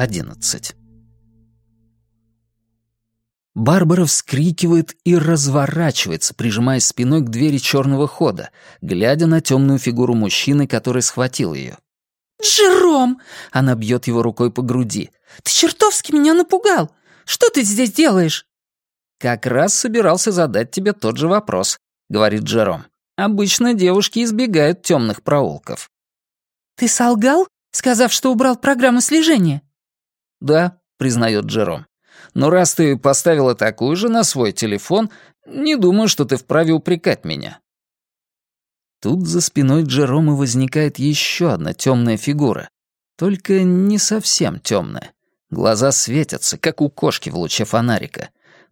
11. Барбара вскрикивает и разворачивается, прижимаясь спиной к двери черного хода, глядя на темную фигуру мужчины, который схватил ее. «Джером!» — она бьет его рукой по груди. «Ты чертовски меня напугал! Что ты здесь делаешь?» «Как раз собирался задать тебе тот же вопрос», — говорит Джером. «Обычно девушки избегают темных проулков». «Ты солгал, сказав, что убрал программу слежения?» «Да», — признает Джером. Но раз ты поставила такую же на свой телефон, не думаю, что ты вправе упрекать меня». Тут за спиной Джерома возникает еще одна темная фигура. Только не совсем темная. Глаза светятся, как у кошки в луче фонарика.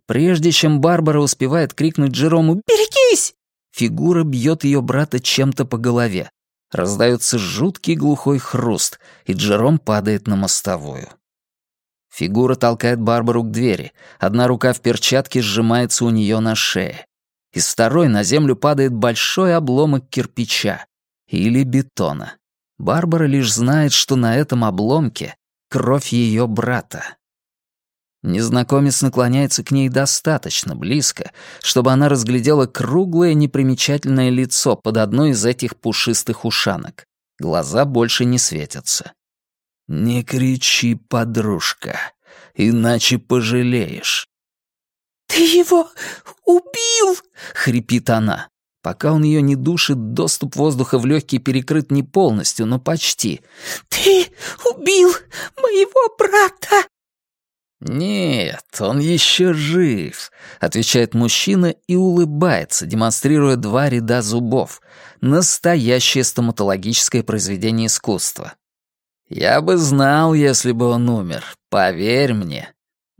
Прежде чем Барбара успевает крикнуть Джерому «Берегись!», фигура бьет ее брата чем-то по голове. Раздается жуткий глухой хруст, и Джером падает на мостовую. Фигура толкает Барбару к двери. Одна рука в перчатке сжимается у нее на шее. Из второй на землю падает большой обломок кирпича. Или бетона. Барбара лишь знает, что на этом обломке кровь ее брата. Незнакомец наклоняется к ней достаточно близко, чтобы она разглядела круглое непримечательное лицо под одной из этих пушистых ушанок. Глаза больше не светятся. «Не кричи, подружка, иначе пожалеешь». «Ты его убил!» — хрипит она. Пока он ее не душит, доступ воздуха в легкие перекрыт не полностью, но почти. «Ты убил моего брата!» «Нет, он еще жив», — отвечает мужчина и улыбается, демонстрируя два ряда зубов. Настоящее стоматологическое произведение искусства. Я бы знал, если бы он умер, поверь мне.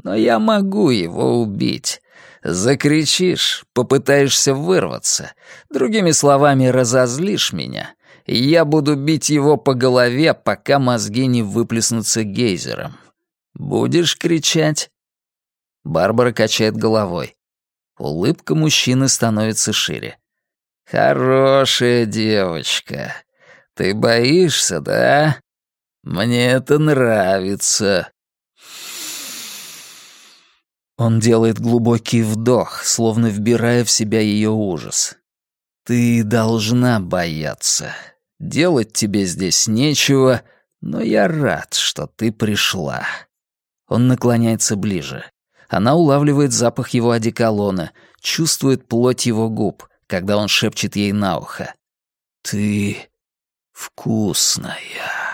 Но я могу его убить. Закричишь, попытаешься вырваться. Другими словами, разозлишь меня. Я буду бить его по голове, пока мозги не выплеснутся гейзером. Будешь кричать?» Барбара качает головой. Улыбка мужчины становится шире. «Хорошая девочка. Ты боишься, да? Мне это нравится». Он делает глубокий вдох, словно вбирая в себя ее ужас. «Ты должна бояться. Делать тебе здесь нечего, но я рад, что ты пришла». Он наклоняется ближе. Она улавливает запах его одеколона, чувствует плоть его губ, когда он шепчет ей на ухо. «Ты вкусная».